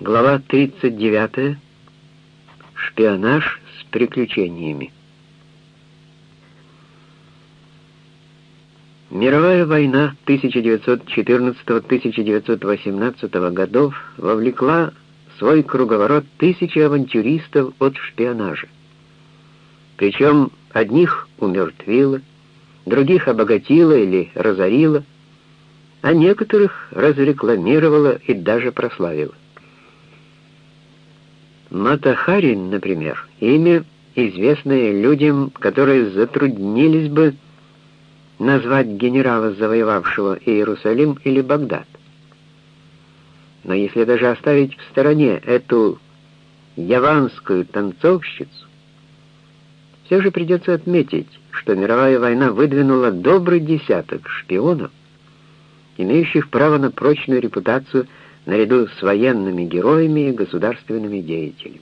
Глава 39. Шпионаж с приключениями. Мировая война 1914-1918 годов вовлекла в свой круговорот тысячи авантюристов от шпионажа. Причем одних умертвила, других обогатила или разорила, а некоторых разрекламировала и даже прославила. Матахарин, например, имя, известное людям, которые затруднились бы назвать генерала, завоевавшего Иерусалим или Багдад. Но если даже оставить в стороне эту яванскую танцовщицу, все же придется отметить, что мировая война выдвинула добрый десяток шпионов, имеющих право на прочную репутацию наряду с военными героями и государственными деятелями.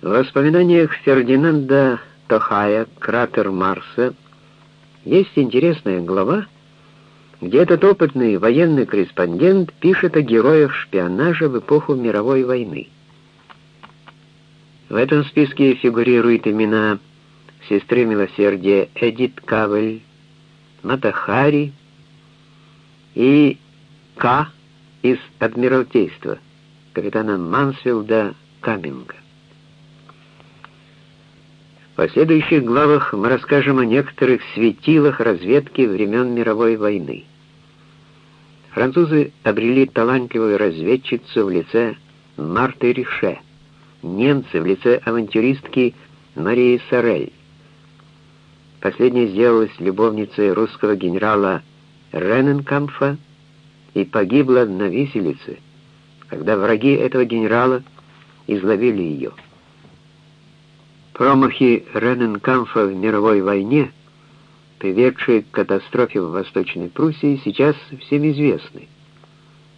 В воспоминаниях Фердинанда Тохая «Кратер Марса» есть интересная глава, где этот опытный военный корреспондент пишет о героях шпионажа в эпоху мировой войны. В этом списке фигурируют имена сестры милосердия Эдит Кавель, Матахари и к. из Адмиралтейства, капитана Мансфилда Каминга. В последующих главах мы расскажем о некоторых светилах разведки времен мировой войны. Французы обрели талантливую разведчицу в лице Марты Рише, немцы в лице авантюристки Марии Сорель. Последняя сделалась любовницей русского генерала Рененкамфа, и погибла на виселице, когда враги этого генерала изловили ее. Промахи Рененкамфа в мировой войне, приведшие к катастрофе в Восточной Пруссии, сейчас всем известны.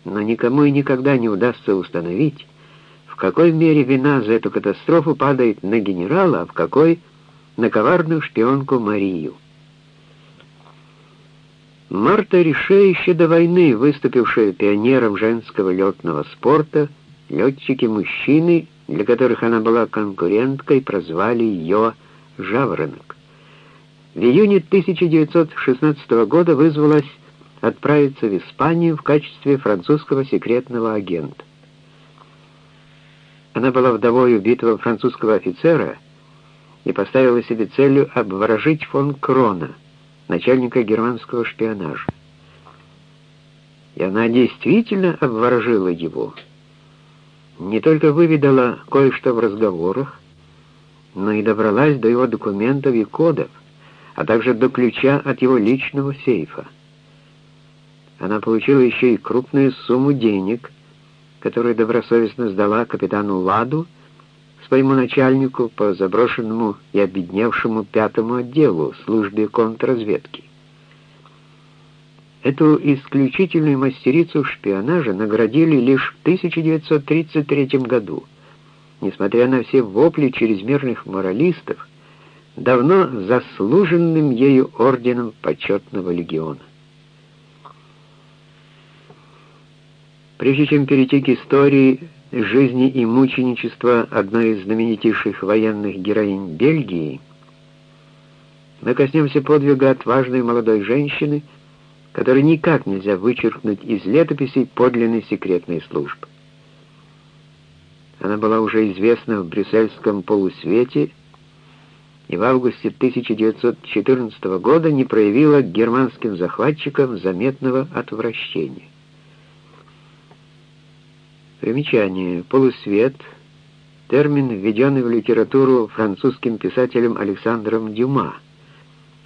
Но никому и никогда не удастся установить, в какой мере вина за эту катастрофу падает на генерала, а в какой — на коварную шпионку Марию. Марта Рише еще до войны, выступившая пионером женского летного спорта, летчики-мужчины, для которых она была конкуренткой, прозвали ее «Жаворонок». В июне 1916 года вызвалась отправиться в Испанию в качестве французского секретного агента. Она была вдовой убитого французского офицера и поставила себе целью обворожить фон Крона — начальника германского шпионажа. И она действительно обворожила его. Не только выведала кое-что в разговорах, но и добралась до его документов и кодов, а также до ключа от его личного сейфа. Она получила еще и крупную сумму денег, которую добросовестно сдала капитану Ладу, своему начальнику по заброшенному и обедневшему пятому отделу службе контрразведки. Эту исключительную мастерицу шпионажа наградили лишь в 1933 году, несмотря на все вопли чрезмерных моралистов, давно заслуженным ею орденом почетного легиона. Прежде чем перейти к истории жизни и мученичества одной из знаменитейших военных героинь Бельгии, мы коснемся подвига отважной молодой женщины, которую никак нельзя вычеркнуть из летописей подлинной секретной службы. Она была уже известна в брюссельском полусвете и в августе 1914 года не проявила германским захватчикам заметного отвращения. Примечание. Полусвет — термин, введенный в литературу французским писателем Александром Дюма.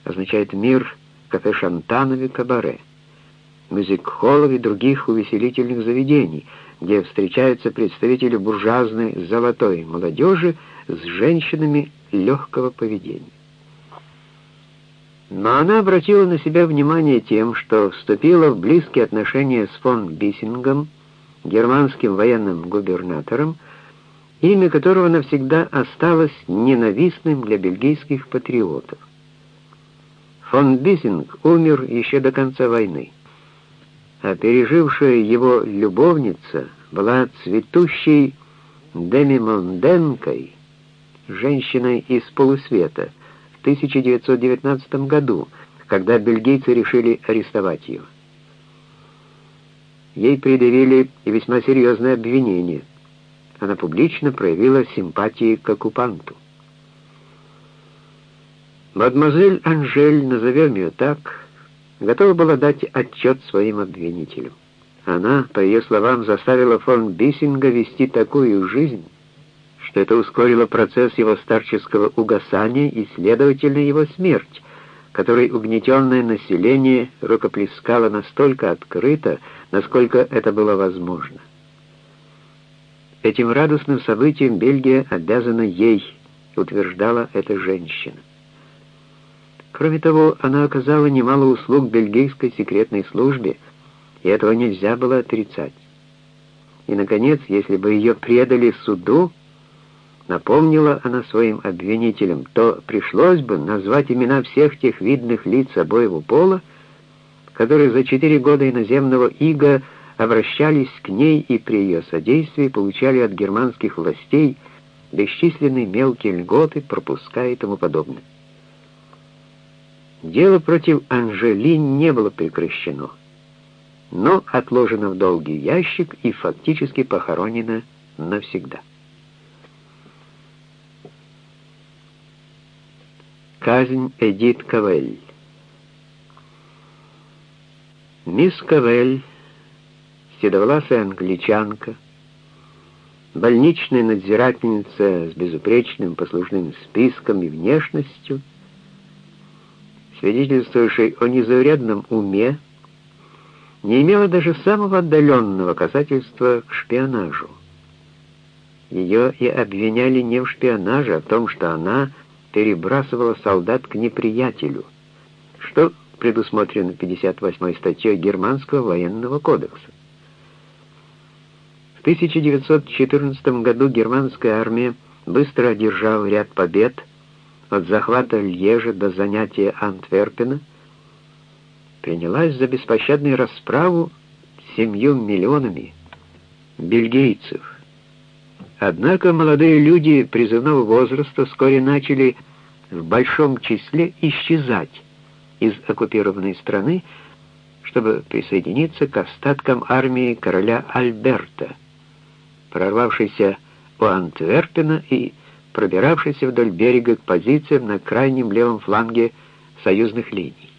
Означает «мир кафе Шантанове кабаре», мюзик-холлов и других увеселительных заведений, где встречаются представители буржуазной золотой молодежи с женщинами легкого поведения. Но она обратила на себя внимание тем, что вступила в близкие отношения с фон Биссингом, германским военным губернатором, имя которого навсегда осталось ненавистным для бельгийских патриотов. Фон Биссинг умер еще до конца войны. а пережившая его любовница была цветущей Демимонденкой, женщиной из полусвета, в 1919 году, когда бельгийцы решили арестовать ее. Ей предъявили и весьма серьезное обвинение. Она публично проявила симпатии к оккупанту. Мадемуазель Анжель, назовем ее так, готова была дать отчет своим обвинителям. Она, по ее словам, заставила фон Биссинга вести такую жизнь, что это ускорило процесс его старческого угасания и, следовательно, его смерть, которой угнетенное население рукоплескало настолько открыто, насколько это было возможно. Этим радостным событием Бельгия обязана ей, утверждала эта женщина. Кроме того, она оказала немало услуг бельгийской секретной службе, и этого нельзя было отрицать. И, наконец, если бы ее предали суду, напомнила она своим обвинителям, то пришлось бы назвать имена всех тех видных лиц обоего пола, которые за четыре года иноземного ига обращались к ней и при ее содействии получали от германских властей бесчисленные мелкие льготы, пропуска и тому подобное. Дело против Анжели не было прекращено, но отложено в долгий ящик и фактически похоронено навсегда. Казнь Эдит Кавель Мисс Кавель, седовласая англичанка, больничная надзирательница с безупречным послужным списком и внешностью, свидетельствующей о незаурядном уме, не имела даже самого отдаленного касательства к шпионажу. Ее и обвиняли не в шпионаже, а в том, что она перебрасывала солдат к неприятелю, что предусмотрено 58 статьей Германского военного кодекса. В 1914 году германская армия быстро одержала ряд побед от захвата Льежа до занятия Антверпена, принялась за беспощадную расправу семью миллионами бельгийцев. Однако молодые люди призывного возраста вскоре начали в большом числе исчезать из оккупированной страны, чтобы присоединиться к остаткам армии короля Альберта, прорвавшейся у Антверпена и пробиравшийся вдоль берега к позициям на крайнем левом фланге союзных линий.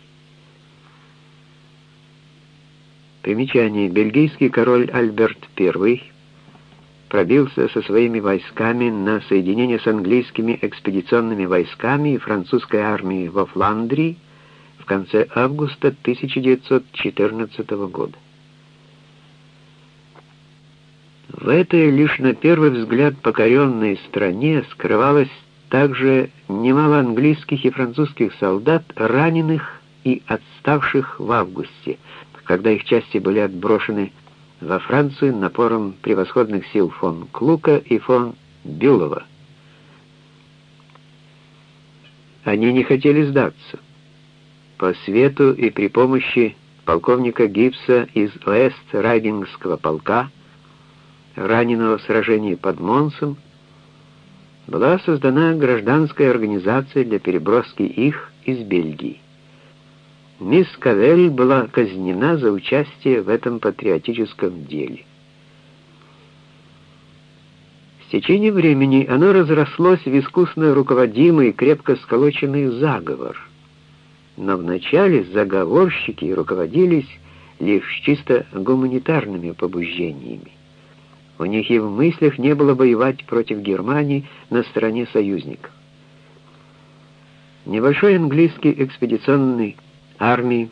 Примечание. Бельгийский король Альберт I пробился со своими войсками на соединение с английскими экспедиционными войсками и французской армией во Фландрии в конце августа 1914 года. В этой лишь на первый взгляд покоренной стране скрывалось также немало английских и французских солдат, раненых и отставших в августе, когда их части были отброшены во Францию напором превосходных сил фон Клука и фон Бюлова. Они не хотели сдаться. По свету и при помощи полковника Гибса из Оэст-Райдингского полка раненого в сражении под Монсом, была создана гражданская организация для переброски их из Бельгии. Мисс Кавель была казнена за участие в этом патриотическом деле. В течение времени оно разрослось в искусно руководимый крепко сколоченный заговор. Но вначале заговорщики руководились лишь чисто гуманитарными побуждениями. У них и в мыслях не было воевать против Германии на стороне союзников. Небольшой английский экспедиционной армии,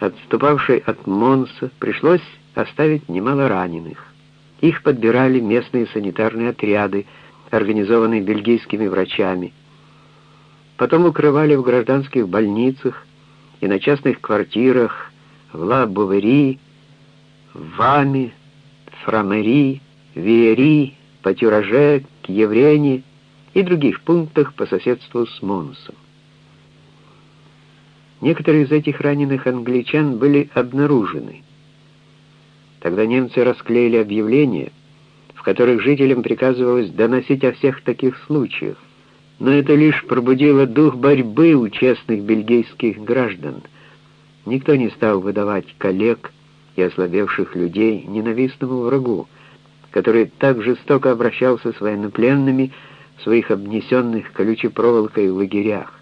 отступавшей от Монса, пришлось оставить немало раненых. Их подбирали местные санитарные отряды, организованные бельгийскими врачами. Потом укрывали в гражданских больницах и на частных квартирах в Ла-Бувери, Ваме, Фрамери, Виери, Патюраже, Кьеврене и других пунктах по соседству с Монсом. Некоторые из этих раненых англичан были обнаружены. Тогда немцы расклеили объявления, в которых жителям приказывалось доносить о всех таких случаях, но это лишь пробудило дух борьбы у честных бельгийских граждан. Никто не стал выдавать коллег и ослабевших людей ненавистному врагу, который так жестоко обращался с военнопленными в своих обнесенных колючей проволокой лагерях.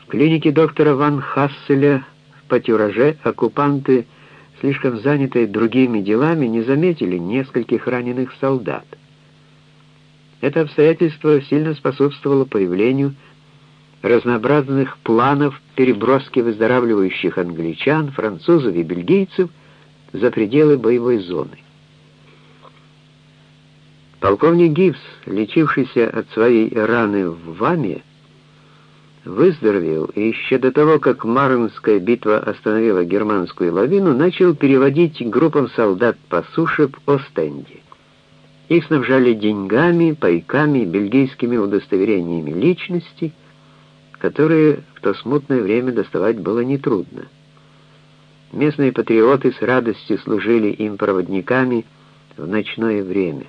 В клинике доктора Ван Хасселя в Патюраже оккупанты, слишком занятые другими делами, не заметили нескольких раненых солдат. Это обстоятельство сильно способствовало появлению разнообразных планов переброски выздоравливающих англичан, французов и бельгийцев за пределы боевой зоны. Полковник Гибс, лечившийся от своей раны в Ваме, выздоровел и еще до того, как Марнская битва остановила германскую лавину, начал переводить группам солдат по суше в Остенде. Их снабжали деньгами, пайками, бельгийскими удостоверениями личности, которые в то смутное время доставать было нетрудно. Местные патриоты с радостью служили им проводниками в ночное время.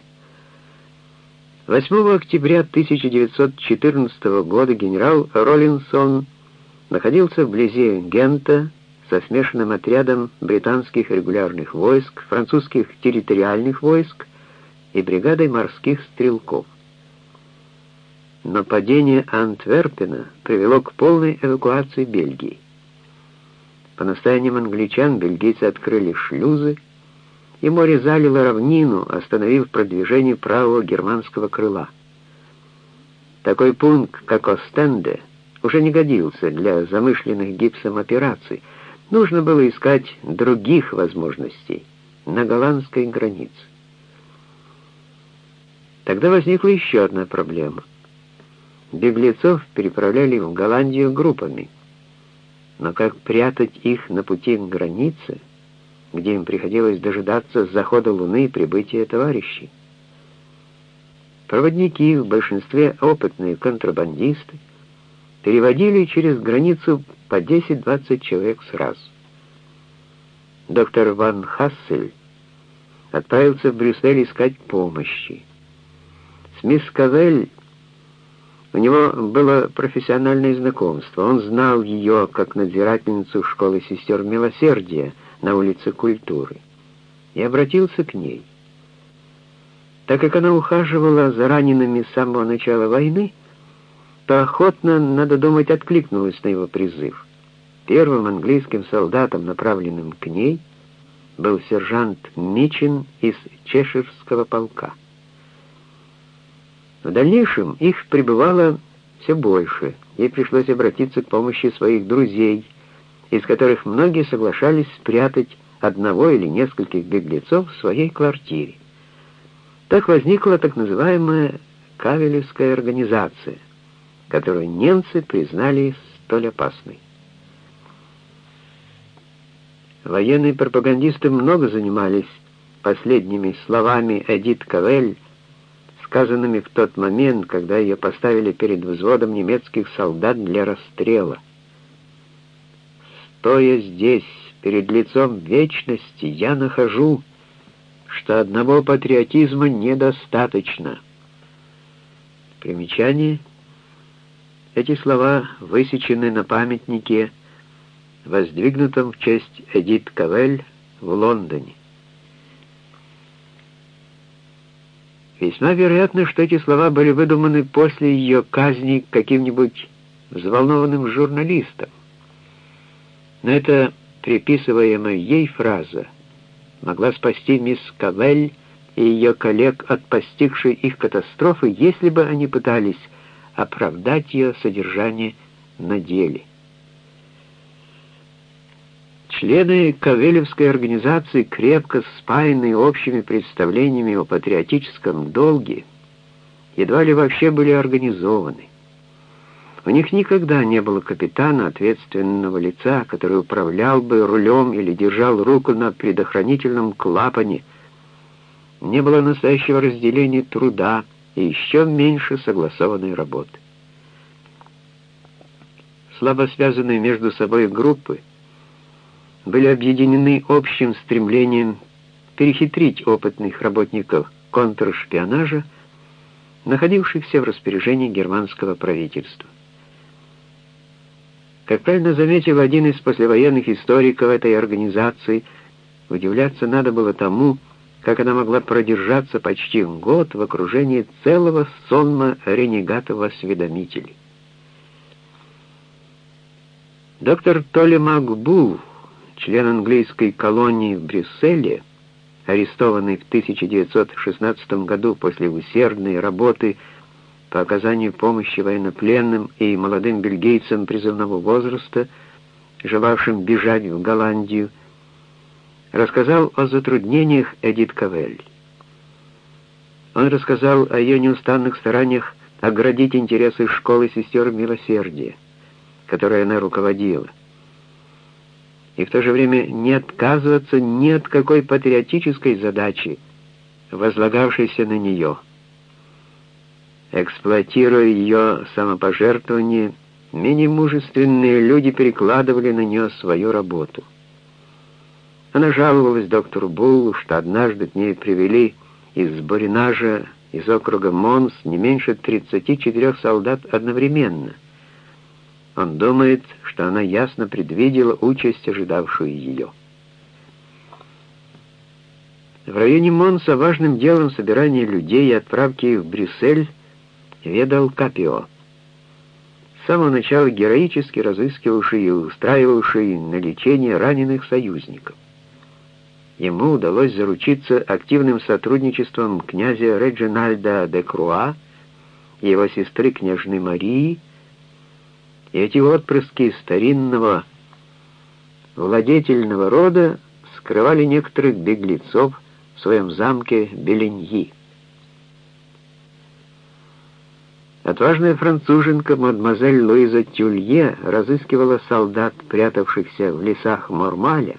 8 октября 1914 года генерал Роллинсон находился вблизи Гента со смешанным отрядом британских регулярных войск, французских территориальных войск и бригадой морских стрелков. Но падение Антверпена привело к полной эвакуации Бельгии. По настояниям англичан бельгийцы открыли шлюзы, и море залило равнину, остановив продвижение правого германского крыла. Такой пункт, как Остенде, уже не годился для замышленных гипсом операций. Нужно было искать других возможностей на голландской границе. Тогда возникла еще одна проблема. Беглецов переправляли в Голландию группами. Но как прятать их на пути к границе, где им приходилось дожидаться захода Луны и прибытия товарищей? Проводники, в большинстве опытные контрабандисты, переводили через границу по 10-20 человек сразу. Доктор Ван Хассель отправился в Брюссель искать помощи. Мисс Кавель у него было профессиональное знакомство. Он знал ее как надзирательницу школы сестер Милосердия на улице Культуры и обратился к ней. Так как она ухаживала за ранеными с самого начала войны, то охотно, надо думать, откликнулась на его призыв. Первым английским солдатом, направленным к ней, был сержант Мичин из Чеширского полка. В дальнейшем их прибывало все больше. Ей пришлось обратиться к помощи своих друзей, из которых многие соглашались спрятать одного или нескольких беглецов в своей квартире. Так возникла так называемая Кавелевская организация, которую немцы признали столь опасной. Военные пропагандисты много занимались последними словами Эдит Кавель сказанными в тот момент, когда ее поставили перед взводом немецких солдат для расстрела. Стоя здесь, перед лицом вечности, я нахожу, что одного патриотизма недостаточно. Примечание. Эти слова высечены на памятнике, воздвигнутом в честь Эдит Кавель в Лондоне. Весьма вероятно, что эти слова были выдуманы после ее казни каким-нибудь взволнованным журналистом. Но эта приписываемая ей фраза могла спасти мисс Кавель и ее коллег от постигшей их катастрофы, если бы они пытались оправдать ее содержание на деле. Члены Кавелевской организации, крепко спаянные общими представлениями о патриотическом долге, едва ли вообще были организованы. У них никогда не было капитана, ответственного лица, который управлял бы рулем или держал руку на предохранительном клапане. Не было настоящего разделения труда и еще меньше согласованной работы. слабо связанные между собой группы были объединены общим стремлением перехитрить опытных работников контршпионажа, находившихся в распоряжении германского правительства. Как правильно заметил один из послевоенных историков этой организации, удивляться надо было тому, как она могла продержаться почти год в окружении целого сонма ренегатов-осведомителей. Доктор Толи Макбул, член английской колонии в Брюсселе, арестованный в 1916 году после усердной работы по оказанию помощи военнопленным и молодым бельгийцам призывного возраста, желавшим бежать в Голландию, рассказал о затруднениях Эдит Кавель. Он рассказал о ее неустанных стараниях оградить интересы школы сестер милосердия, которой она руководила, и в то же время не отказываться ни от какой патриотической задачи, возлагавшейся на нее. Эксплуатируя ее самопожертвование, менее мужественные люди перекладывали на нее свою работу. Она жаловалась доктору Буллу, что однажды к ней привели из Боринажа, из округа Монс, не меньше 34 солдат одновременно. Он думает, что она ясно предвидела участь, ожидавшую ее. В районе Монса важным делом собирания людей и отправки их в Брюссель ведал Капио. С самого начала героически разыскивавший и устраивавший на лечение раненых союзников. Ему удалось заручиться активным сотрудничеством князя Реджинальда де Круа и его сестры княжны Марии, и эти отпрыски старинного владетельного рода скрывали некоторых беглецов в своем замке Беленьи. Отважная француженка мадемуазель Луиза Тюлье разыскивала солдат, прятавшихся в лесах Мормаля,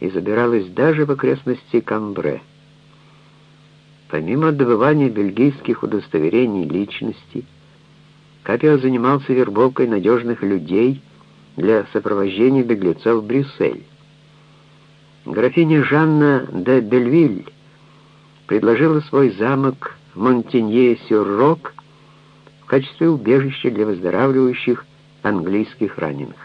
и забиралась даже в окрестности Камбре. Помимо добывания бельгийских удостоверений личности, Капио занимался вербовкой надежных людей для сопровождения беглецов в Брюссель. Графиня Жанна де Бельвиль предложила свой замок Монтенье-сюр-Рок в качестве убежища для выздоравливающих английских раненых.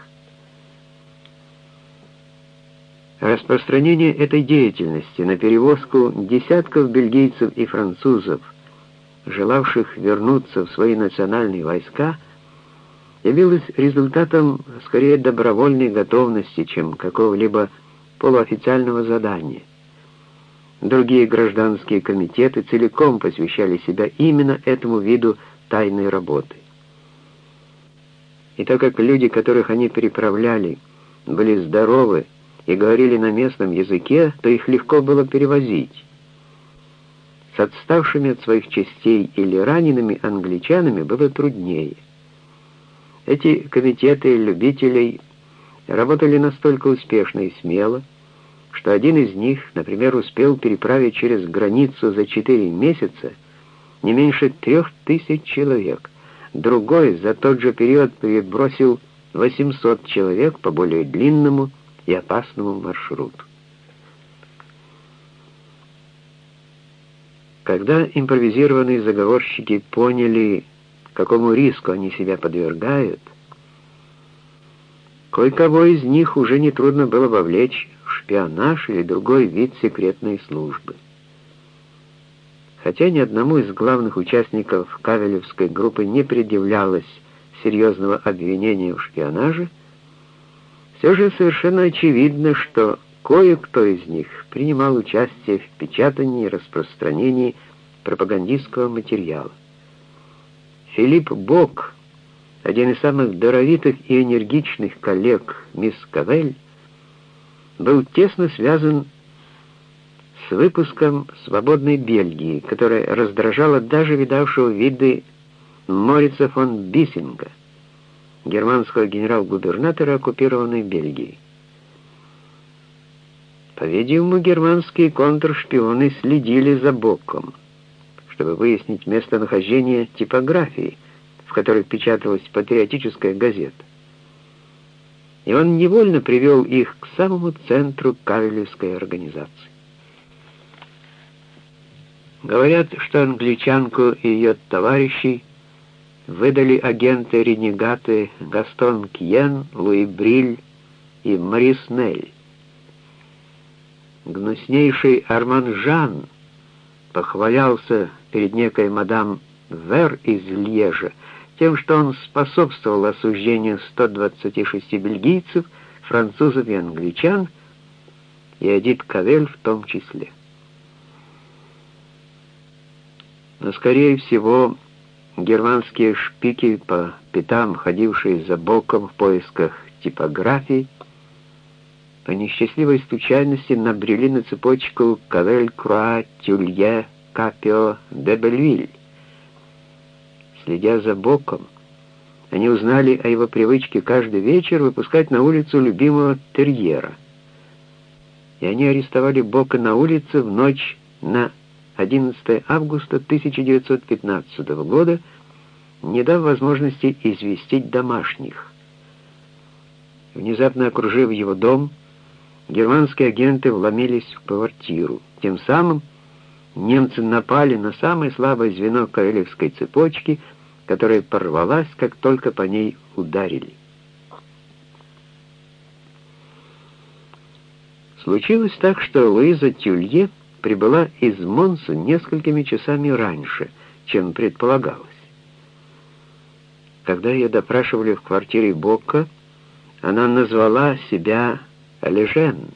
Распространение этой деятельности на перевозку десятков бельгийцев и французов, желавших вернуться в свои национальные войска, явилось результатом скорее добровольной готовности, чем какого-либо полуофициального задания. Другие гражданские комитеты целиком посвящали себя именно этому виду тайной работы. И так как люди, которых они переправляли, были здоровы и говорили на местном языке, то их легко было перевозить. С отставшими от своих частей или ранеными англичанами было труднее. Эти комитеты любителей работали настолько успешно и смело, что один из них, например, успел переправить через границу за четыре месяца не меньше трех тысяч человек. Другой за тот же период перебросил 800 человек по более длинному и опасному маршруту. Когда импровизированные заговорщики поняли, какому риску они себя подвергают, кое-кого из них уже нетрудно было вовлечь в шпионаж или другой вид секретной службы. Хотя ни одному из главных участников Кавелевской группы не предъявлялось серьезного обвинения в шпионаже, все же совершенно очевидно, что кое-кто из них принимал участие в печатании и распространении пропагандистского материала. Филипп Бок, один из самых даровитых и энергичных коллег мисс Кавель, был тесно связан с выпуском «Свободной Бельгии», которая раздражала даже видавшего виды Морица фон Биссинга, германского генерал-губернатора оккупированной Бельгии. По-видимому, германские контршпионы следили за Боком, чтобы выяснить местонахождение типографии, которых печаталась патриотическая газета. И он невольно привел их к самому центру Кавелевской организации. Говорят, что англичанку и ее товарищей выдали агенты-ренегаты Гастон Кьен, Луи Бриль и Марис Нель. Гнуснейший Арман Жан похвалялся перед некой мадам Вер из Льежа тем, что он способствовал осуждению 126 бельгийцев, французов и англичан, и Эдит Кавель в том числе. Но, скорее всего, германские шпики по пятам, ходившие за боком в поисках типографий, по несчастливой случайности набрели на цепочку Кавель, Круа, Тюлье, Капио, де Бельвиль. Следя за боком, они узнали о его привычке каждый вечер выпускать на улицу любимого терьера. И они арестовали Бока на улице в ночь на 11 августа 1915 года, не дав возможности известить домашних. Внезапно окружив его дом, германские агенты вломились в квартиру. Тем самым немцы напали на самое слабое звено королевской цепочки, которая порвалась, как только по ней ударили. Случилось так, что Луиза Тюлье прибыла из Монсу несколькими часами раньше, чем предполагалось. Когда ее допрашивали в квартире Бокка, она назвала себя Лежен,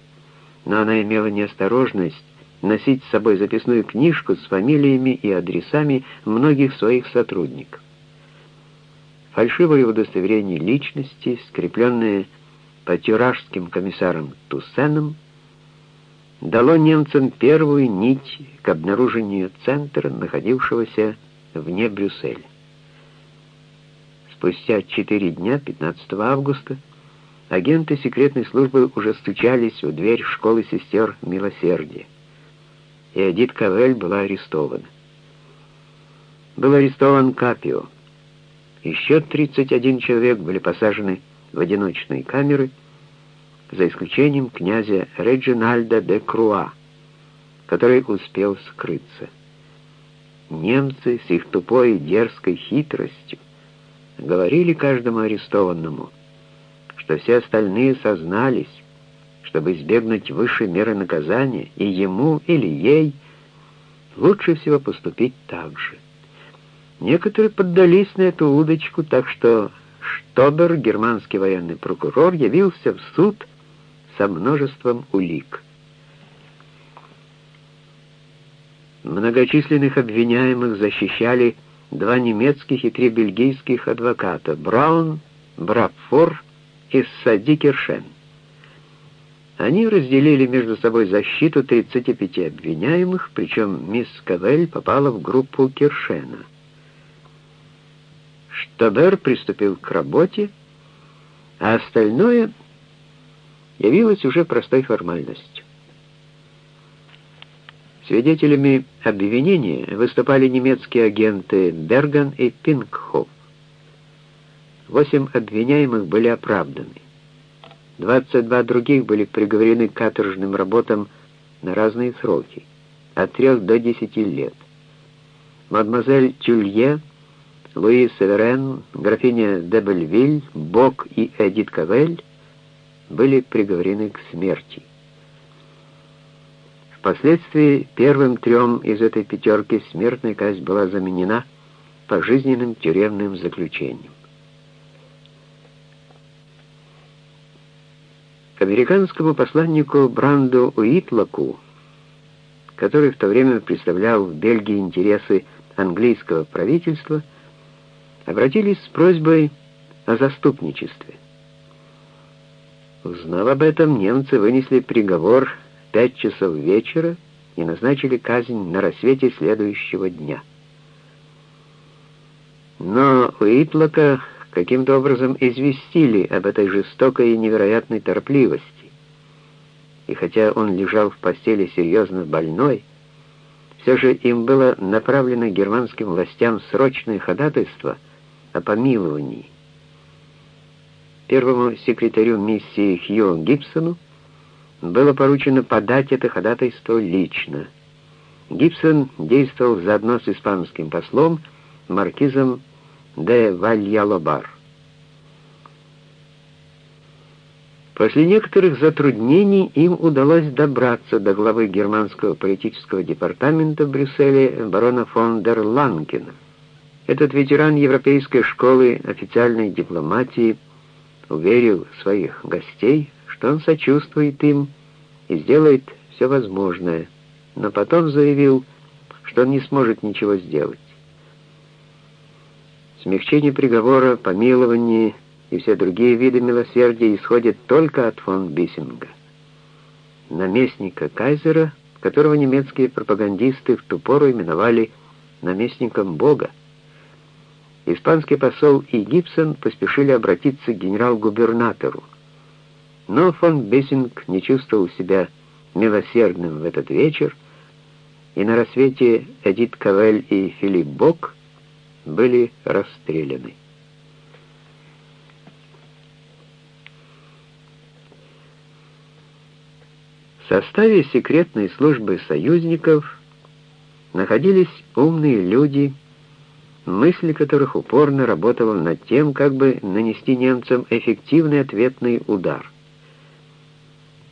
но она имела неосторожность носить с собой записную книжку с фамилиями и адресами многих своих сотрудников. Фальшивое удостоверение личности, скрепленное по-тюражским комиссаром Туссеном, дало немцам первую нить к обнаружению центра, находившегося вне Брюсселя. Спустя четыре дня, 15 августа, агенты секретной службы уже стучались в дверь школы сестер Милосердия, и Эдит Кавель была арестована. Был арестован Капио. Еще 31 человек были посажены в одиночные камеры, за исключением князя Реджинальда де Круа, который успел скрыться. Немцы с их тупой дерзкой хитростью говорили каждому арестованному, что все остальные сознались, чтобы избегнуть высшей меры наказания, и ему или ей лучше всего поступить так же. Некоторые поддались на эту удочку, так что Штобер, германский военный прокурор, явился в суд со множеством улик. Многочисленных обвиняемых защищали два немецких и три бельгийских адвоката Браун, Брапфор и Сади Киршен. Они разделили между собой защиту 35 обвиняемых, причем мисс Кавель попала в группу Киршена. Штабер приступил к работе, а остальное явилось уже простой формальностью. Свидетелями обвинения выступали немецкие агенты Берган и Пингхоф. Восемь обвиняемых были оправданы. 22 других были приговорены к каторжным работам на разные сроки, от 3 до 10 лет. Мадемуазель Тюлье, Луи Северен, графиня Дебельвиль, Бок и Эдит Кавель были приговорены к смерти. Впоследствии первым трем из этой пятерки смертная казнь была заменена пожизненным тюремным заключением. Американскому посланнику Бранду Уитлоку, который в то время представлял в Бельгии интересы английского правительства, обратились с просьбой о заступничестве. Узнав об этом, немцы вынесли приговор в пять часов вечера и назначили казнь на рассвете следующего дня. Но Уитлока каким-то образом известили об этой жестокой и невероятной торопливости. И хотя он лежал в постели серьезно больной, все же им было направлено германским властям срочное ходатайство о помиловании. Первому секретарю миссии Хью Гибсону было поручено подать это ходатайство лично. Гибсон действовал заодно с испанским послом, маркизом де Вальялобар. После некоторых затруднений им удалось добраться до главы германского политического департамента в Брюсселе барона фон дер Лангена. Этот ветеран европейской школы официальной дипломатии уверил своих гостей, что он сочувствует им и сделает все возможное, но потом заявил, что он не сможет ничего сделать. Смягчение приговора, помилование и все другие виды милосердия исходят только от фон Биссинга, наместника кайзера, которого немецкие пропагандисты в ту пору именовали наместником Бога. Испанский посол и Гибсон поспешили обратиться к генерал-губернатору, но фон Бессинг не чувствовал себя милосердным в этот вечер, и на рассвете Эдит Кавель и Филипп Бок были расстреляны. В составе секретной службы союзников находились умные люди, мысли которых упорно работала над тем, как бы нанести немцам эффективный ответный удар.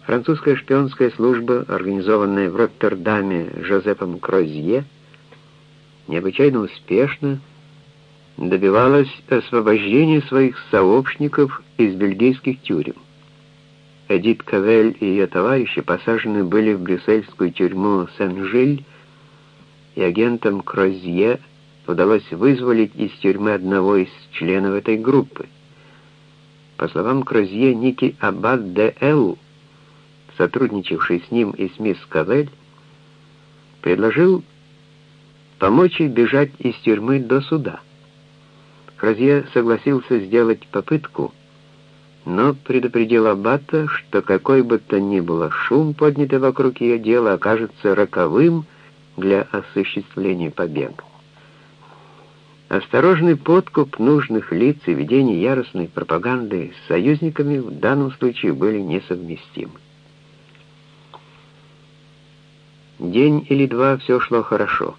Французская шпионская служба, организованная в Роттердаме Жозепом Крозье, необычайно успешно добивалась освобождения своих сообщников из бельгийских тюрем. Эдит Кавель и ее товарищи посажены были в брюссельскую тюрьму Сен-Жиль, и агентам Крозье удалось вызволить из тюрьмы одного из членов этой группы. По словам Крозье, Ники Аббат де Эл, сотрудничавший с ним и с мисс Кавель, предложил помочь ей бежать из тюрьмы до суда. Крозье согласился сделать попытку, но предупредил Аббата, что какой бы то ни было шум, поднятый вокруг ее дела, окажется роковым для осуществления побега. Осторожный подкуп нужных лиц и ведение яростной пропаганды с союзниками в данном случае были несовместимы. День или два все шло хорошо.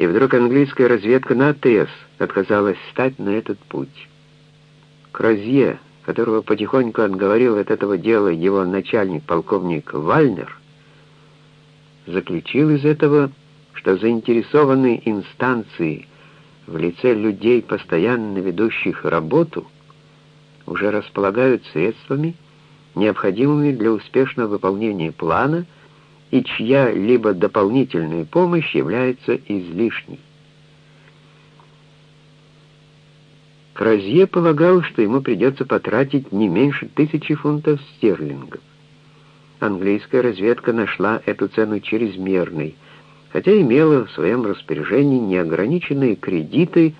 И вдруг английская разведка наотрез отказалась стать на этот путь. Кразье, которого потихоньку отговорил от этого дела его начальник полковник Вальнер, заключил из этого, что заинтересованные инстанции в лице людей, постоянно ведущих работу, уже располагают средствами, необходимыми для успешного выполнения плана, и чья-либо дополнительная помощь является излишней. Кразье полагал, что ему придется потратить не меньше тысячи фунтов стерлингов. Английская разведка нашла эту цену чрезмерной, хотя имела в своем распоряжении неограниченные кредиты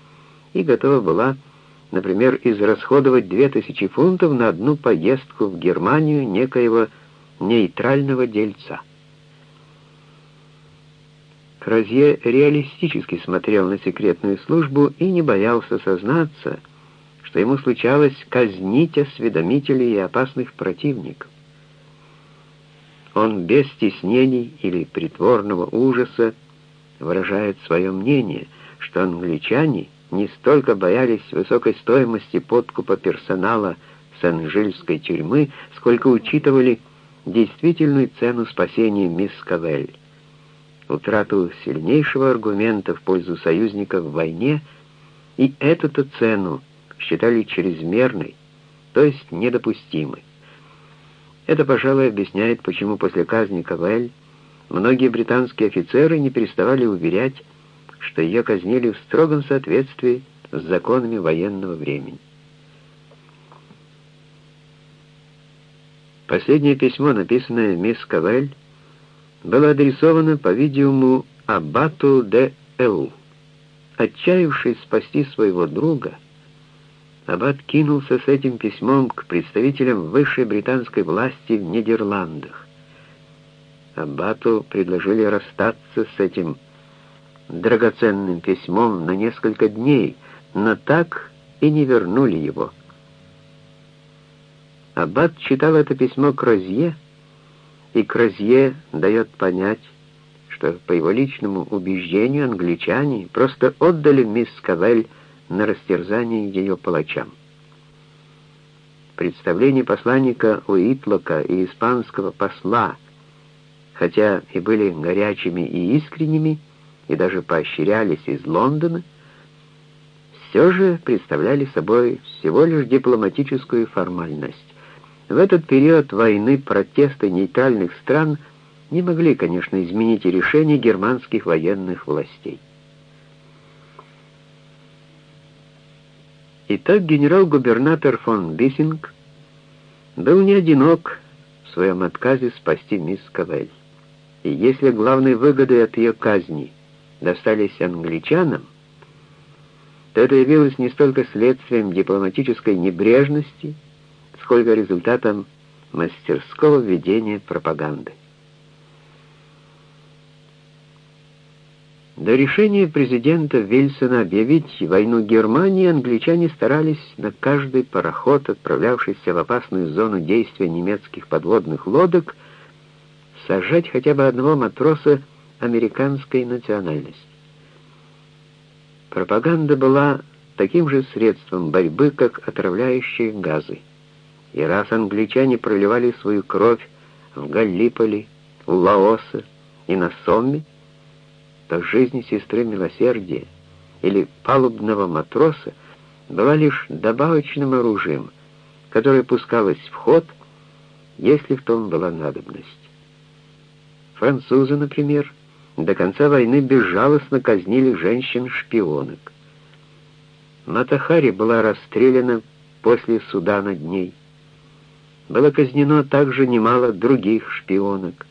и готова была, например, израсходовать 2000 фунтов на одну поездку в Германию некоего нейтрального дельца. Кразье реалистически смотрел на секретную службу и не боялся сознаться, что ему случалось казнить осведомителей и опасных противников. Он без стеснений или притворного ужаса выражает свое мнение, что англичане не столько боялись высокой стоимости подкупа персонала Сен-Жильской тюрьмы, сколько учитывали действительную цену спасения мисс Кавель утрату сильнейшего аргумента в пользу союзника в войне, и эту-то цену считали чрезмерной, то есть недопустимой. Это, пожалуй, объясняет, почему после казни Кавель многие британские офицеры не переставали уверять, что ее казнили в строгом соответствии с законами военного времени. Последнее письмо, написанное мисс Кавель, было адресовано, по-видимому, Аббату де Эл. Отчаявшись спасти своего друга, Аббат кинулся с этим письмом к представителям высшей британской власти в Нидерландах. Аббату предложили расстаться с этим драгоценным письмом на несколько дней, но так и не вернули его. Аббат читал это письмо Крозье, и Крозье дает понять, что по его личному убеждению англичане просто отдали мисс Кавель на растерзание ее палачам. Представления посланника Уитлока и испанского посла, хотя и были горячими и искренними, и даже поощрялись из Лондона, все же представляли собой всего лишь дипломатическую формальность. В этот период войны протесты нейтральных стран не могли, конечно, изменить решение германских военных властей. Итак, генерал-губернатор фон Биссинг был не одинок в своем отказе спасти мисс Кавель. И если главной выгодой от ее казни достались англичанам, то это явилось не столько следствием дипломатической небрежности, сколько результатом мастерского ведения пропаганды. До решения президента Вильсона объявить войну Германии англичане старались на каждый пароход, отправлявшийся в опасную зону действия немецких подводных лодок, сажать хотя бы одного матроса американской национальности. Пропаганда была таким же средством борьбы, как отравляющие газы. И раз англичане проливали свою кровь в Галлиполи, у Лаоса и на Сомме, то жизнь сестры милосердия или палубного матроса была лишь добавочным оружием, которое пускалось в ход, если в том была надобность. Французы, например, до конца войны безжалостно казнили женщин-шпионок. Матахари была расстреляна после суда над ней. Было казнено также немало других шпионок,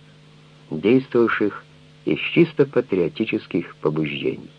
действовавших из чисто патриотических побуждений.